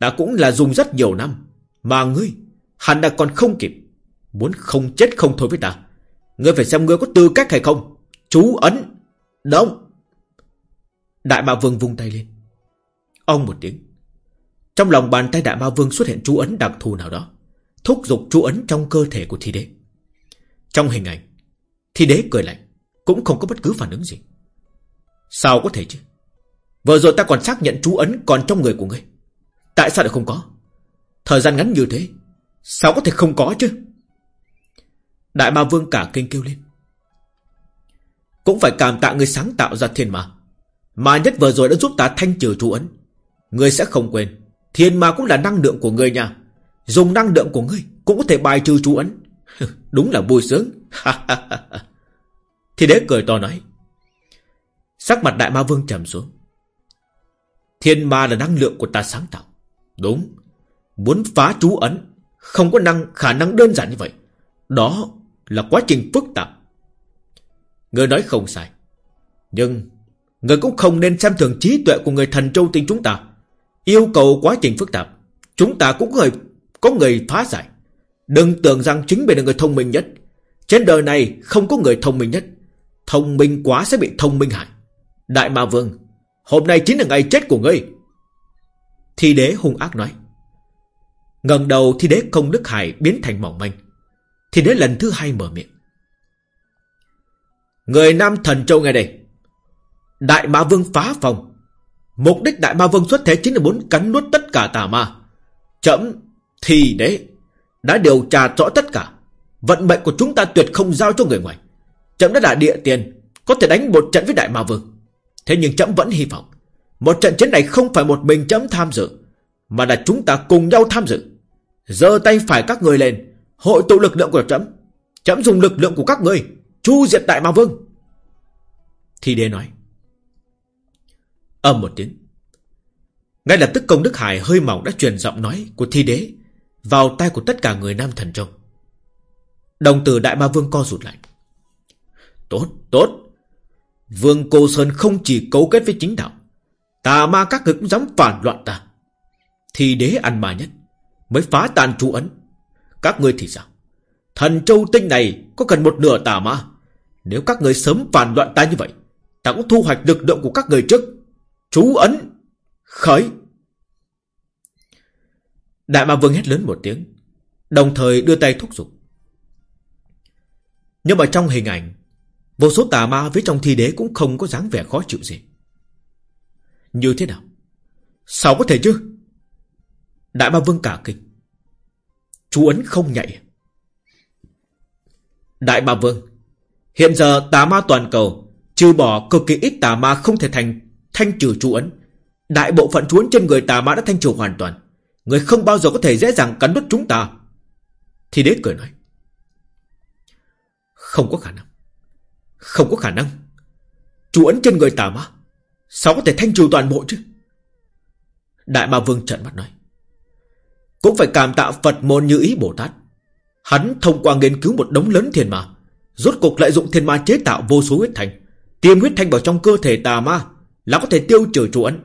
Đã cũng là dùng rất nhiều năm. Mà ngươi hắn đã còn không kịp. Muốn không chết không thôi với ta. Ngươi phải xem ngươi có tư cách hay không. Chú ấn. Động. Đại ma vương vung tay lên. Ông một tiếng. Trong lòng bàn tay đại ma vương xuất hiện chú ấn đặc thù nào đó. Thúc giục chú ấn trong cơ thể của thi đế. Trong hình ảnh, Thi đế cười lạnh, Cũng không có bất cứ phản ứng gì. Sao có thể chứ? Vừa rồi ta còn xác nhận chú ấn còn trong người của ngươi. Tại sao lại không có? Thời gian ngắn như thế, Sao có thể không có chứ? Đại ma vương cả kinh kêu lên. Cũng phải cảm tạ người sáng tạo ra thiên ma. Mà nhất vừa rồi đã giúp ta thanh trừ chú ấn. Ngươi sẽ không quên. Thiên ma cũng là năng lượng của ngươi nha. Dùng năng lượng của ngươi Cũng có thể bài trừ chú ấn. Đúng là vui sướng. Thì đế cười to nói. Sắc mặt đại ma vương trầm xuống. Thiên ma là năng lượng của ta sáng tạo Đúng Muốn phá chú ấn Không có năng khả năng đơn giản như vậy Đó là quá trình phức tạp Người nói không sai. Nhưng Người cũng không nên xem thường trí tuệ của người thần châu tinh chúng ta. Yêu cầu quá trình phức tạp. Chúng ta cũng có người, có người phá giải. Đừng tưởng rằng chính mình là người thông minh nhất. Trên đời này không có người thông minh nhất. Thông minh quá sẽ bị thông minh hại. Đại Ma Vương, hôm nay chính là ngày chết của ngươi. Thi đế hung ác nói. ngẩng đầu thi đế công đức hải biến thành mỏng manh. Thi đế lần thứ hai mở miệng. Người Nam Thần Châu nghe đây. Đại Ma Vương phá phòng. Mục đích Đại Ma Vương xuất thế chính là muốn cắn nuốt tất cả tà ma. Chậm thì đế đã điều tra rõ tất cả. Vận mệnh của chúng ta tuyệt không giao cho người ngoài. Chậm đã là địa tiền, có thể đánh một trận với Đại Ma Vương. Thế nhưng chấm vẫn hy vọng. Một trận chiến này không phải một mình chấm tham dự, mà là chúng ta cùng nhau tham dự. giơ tay phải các người lên, hội tụ lực lượng của chấm chấm dùng lực lượng của các người Chu diệt đại ma vương Thi đế nói Âm một tiếng Ngay lập tức công đức hải hơi mỏng đã truyền giọng nói Của thi đế Vào tai của tất cả người nam thần trông Đồng tử Đại Ma Vương co rụt lại. Tốt, tốt. Vương Cô Sơn không chỉ cấu kết với chính đạo. Tà ma các người cũng dám phản loạn ta. Thì đế ăn mà nhất. Mới phá tan chú ấn. Các ngươi thì sao? Thần châu tinh này có cần một nửa tà ma. Nếu các người sớm phản loạn ta như vậy. Ta cũng thu hoạch lực lượng của các người trước. Chú ấn. Khởi. Đại ma vương hét lớn một tiếng. Đồng thời đưa tay thúc giục. Nhưng mà trong hình ảnh Vô số tà ma với trong thi đế Cũng không có dáng vẻ khó chịu gì. Như thế nào? Sao có thể chứ? Đại ma vương cả kinh. Chú ấn không nhạy. Đại ma vương, Hiện giờ tà ma toàn cầu, Trừ bỏ cực kỳ ít tà ma không thể thành, Thanh trừ chú ấn, Đại bộ phận chú ấn trên người tà ma đã thanh trừ hoàn toàn. Người không bao giờ có thể dễ dàng cắn đứt chúng ta. Thì đế cười nói. Không có khả năng. Không có khả năng. Chú ấn trên người tà ma, Sao có thể thanh trừ toàn bộ chứ? Đại ma vương trận mắt nói. Cũng phải cảm tạ Phật môn như ý Bồ Tát. Hắn thông qua nghiên cứu một đống lớn thiên ma, Rốt cuộc lợi dụng thiên ma chế tạo vô số huyết thanh, Tiêm huyết thanh vào trong cơ thể tà ma Là có thể tiêu trừ chú ấn.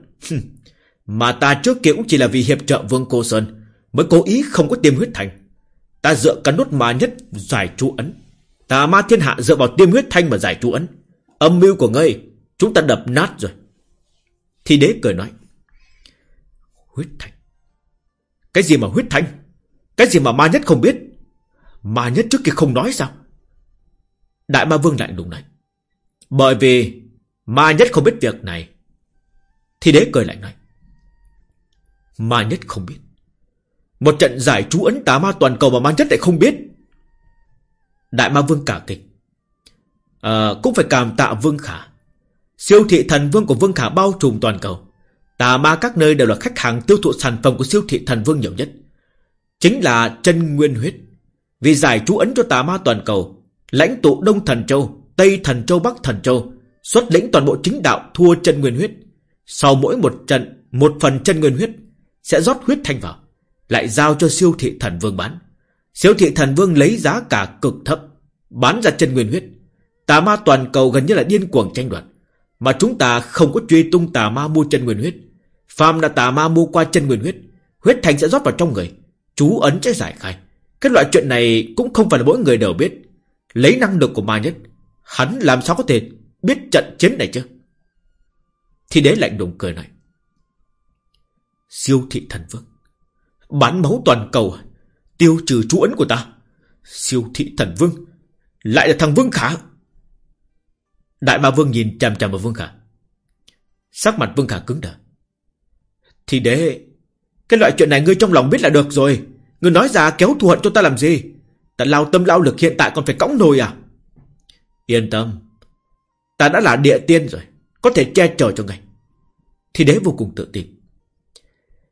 Mà ta trước kia cũng chỉ là vì hiệp trợ Vương Cô Sơn, Mới cố ý không có tiêm huyết thanh. Ta dựa cắn nốt ma nhất giải chú ấn. Tà ma thiên hạ dựa vào tiêm huyết thanh mà giải chú ấn. Âm mưu của ngươi, Chúng ta đập nát rồi. Thì đế cười nói, Huyết thanh. Cái gì mà huyết thanh? Cái gì mà ma nhất không biết? Ma nhất trước kia không nói sao? Đại ma vương lạnh lùng này, Bởi vì Ma nhất không biết việc này. Thì đế cười lạnh nói, Ma nhất không biết. Một trận giải chú ấn tà ma toàn cầu mà ma nhất lại không biết. Đại ma vương cả kịch. À, Cũng phải cảm tạ vương khả. Siêu thị thần vương của vương khả bao trùm toàn cầu. Tà ma các nơi đều là khách hàng tiêu thụ sản phẩm của siêu thị thần vương nhiều nhất. Chính là chân nguyên huyết. Vì giải chú ấn cho tà ma toàn cầu Lãnh tụ Đông Thần Châu Tây Thần Châu Bắc Thần Châu Xuất lĩnh toàn bộ chính đạo thua chân nguyên huyết. Sau mỗi một trận Một phần chân nguyên huyết Sẽ rót huyết thanh vào Lại giao cho siêu thị thần vương bán. Siêu thị thần vương lấy giá cả cực thấp, Bán ra chân nguyên huyết. Tà ma toàn cầu gần như là điên cuồng tranh đoạt, Mà chúng ta không có truy tung tà ma mua chân nguyên huyết. Phàm là tà ma mua qua chân nguyên huyết Huyết thanh sẽ rót vào trong người, Chú ấn sẽ giải khai. Cái loại chuyện này cũng không phải là mỗi người đều biết. Lấy năng lực của ma nhất, Hắn làm sao có thể biết trận chiến này chứ? Thì đế lạnh lùng cười này Siêu thị thần vương, Bán máu toàn cầu à? Tiêu trừ chú ấn của ta. Siêu thị thần vương, Lại là thằng Vương Khả. Đại ma vương nhìn chằm chằm vào Vương Khả. Sắc mặt Vương Khả cứng đờ. Thì đế Cái loại chuyện này ngươi trong lòng biết là được rồi. Ngươi nói ra kéo thù hận cho ta làm gì? Ta lao tâm lao lực hiện tại còn phải cõng nồi à? Yên tâm, Ta đã là địa tiên rồi, Có thể che chở cho ngài Thì đế vô cùng tự tin.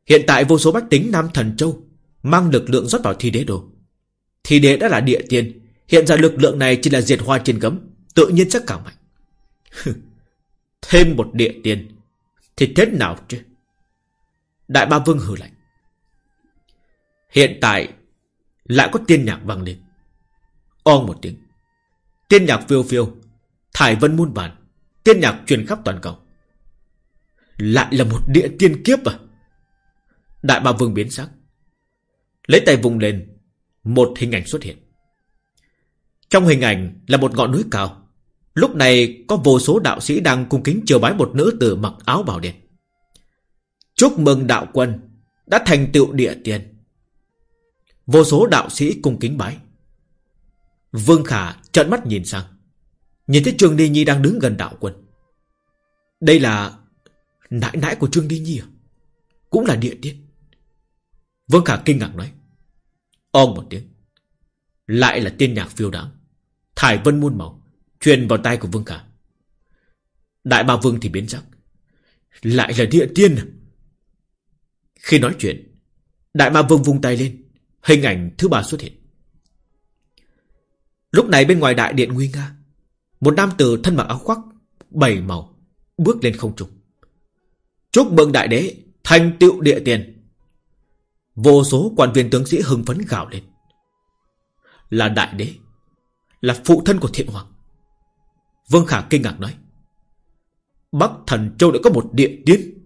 Hiện tại vô số bách tính Nam Thần Châu Mang lực lượng rót vào thi đế đồ Thi đế đã là địa tiên, Hiện ra lực lượng này chỉ là diệt hoa trên cấm Tự nhiên chắc càng mạnh. Thêm một địa tiên, Thì thế nào chứ? Đại ba vương hừ lạnh. Hiện tại Lại có tiên nhạc vang lên. On một tiếng. Tiên nhạc phiêu phiêu, Thải vân muôn bản Tiên nhạc truyền khắp toàn cầu. Lại là một địa tiên kiếp à? Đại ba vương biến sắc. Lấy tay vùng lên, Một hình ảnh xuất hiện Trong hình ảnh là một ngọn núi cao Lúc này có vô số đạo sĩ đang cung kính chiều bái một nữ tử mặc áo bào đen. Chúc mừng đạo quân, đã thành tựu địa tiền. Vô số đạo sĩ cung kính bái. Vương Khả trợn mắt nhìn sang. Nhìn thấy Trương Đi Nhi đang đứng gần đạo quân. Đây là nãi nãi của Trương Đi Nhi à? Cũng là địa tiên. Vương Khả kinh ngạc nói. Ông một tiếng. Lại là tiên nhạc phiêu đáng. Thải vân muôn màu. Truyền vào tay của Vương Khả. Đại ba Vương thì biến sắc. Lại là địa tiên? Khi nói chuyện, Đại ma Vương vung tay lên. Hình ảnh thứ ba xuất hiện. Lúc này bên ngoài đại điện Nguy Nga, một nam tử thân mặc áo khoác bảy màu bước lên không trung. Chúc mừng đại đế thành tựu địa tiền. Vô số quan viên tướng sĩ hưng phấn gào lên. Là đại đế, Là phụ thân của thiện hoàng. Vương Khả kinh ngạc nói Bắc thần châu đã có một địa tiên.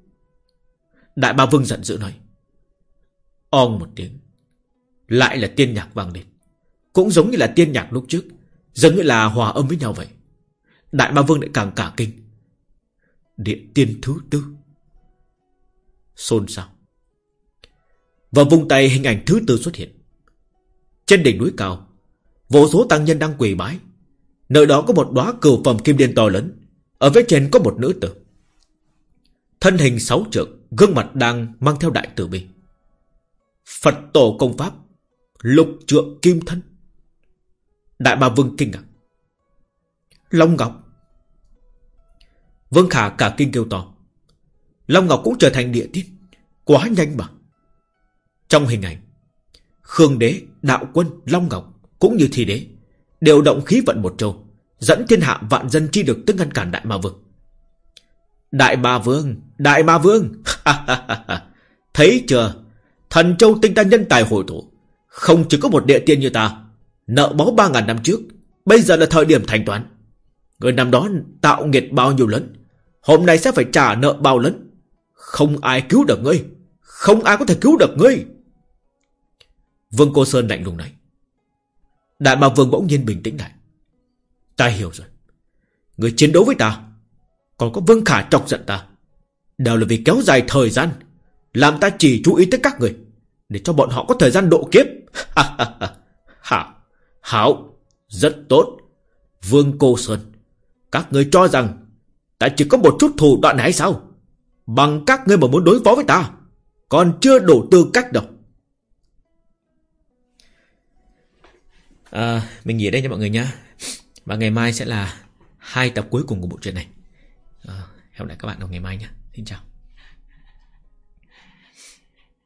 Đại ba Vương giận dữ nói ong một tiếng Lại là tiên nhạc vang lên. Cũng giống như là tiên nhạc lúc trước Giống như là hòa âm với nhau vậy. Đại ba Vương lại càng cả kinh. Địa tiên thứ tư. Xôn xao. Và vùng tay hình ảnh thứ tư xuất hiện. Trên đỉnh núi cao, Vô số tăng nhân đang quỳ bái. Nơi đó có một đóa cửu phẩm kim điên to lớn. Ở phía trên có một nữ tử. Thân hình sáu trượng, Gương mặt đang mang theo đại tử bi. Phật tổ công pháp, Lục trượng kim thân. Đại bà Vương kinh ngạc. Long Ngọc. Vương Khả cả kinh kêu to. Long Ngọc cũng trở thành địa tiên. Quá nhanh mà. Trong hình ảnh Khương đế, đạo quân, Long Ngọc Cũng như thi đế Đều động khí vận một châu Dẫn thiên hạ vạn dân chi được tức ngăn cản Đại Ma Vương. Đại Ma Vương Đại Ma Vương! Thấy chưa? Thần châu tinh ta nhân tài hồi tụ Không chỉ có một địa tiên như ta Nợ báo ba ngàn năm trước Bây giờ là thời điểm thanh toán. Người năm đó tạo nghiệt bao nhiêu lớn Hôm nay sẽ phải trả nợ bao lớn. Không ai cứu được ngươi Không ai có thể cứu được ngươi. Vương Cô Sơn lạnh lùng nói Đại Ma Vương bỗng nhiên bình tĩnh lại. Ta hiểu rồi. Người chiến đấu với ta, Còn có Vương Khả chọc giận ta, Đều là vì kéo dài thời gian, Làm ta chỉ chú ý tới các người, Để cho bọn họ có thời gian độ kiếp. Hảo Hảo, Rất tốt. Vương Cô Sơn, Các người cho rằng Ta chỉ có một chút thù đoạn hay sao? Bằng các ngươi mà muốn đối phó với ta, Còn chưa đủ tư cách đâu. À, Mình nghỉ đây nha mọi người nhé Và ngày mai sẽ là hai tập cuối cùng của bộ truyện này. À, Hẹn gặp lại các bạn vào ngày mai nhé Xin chào.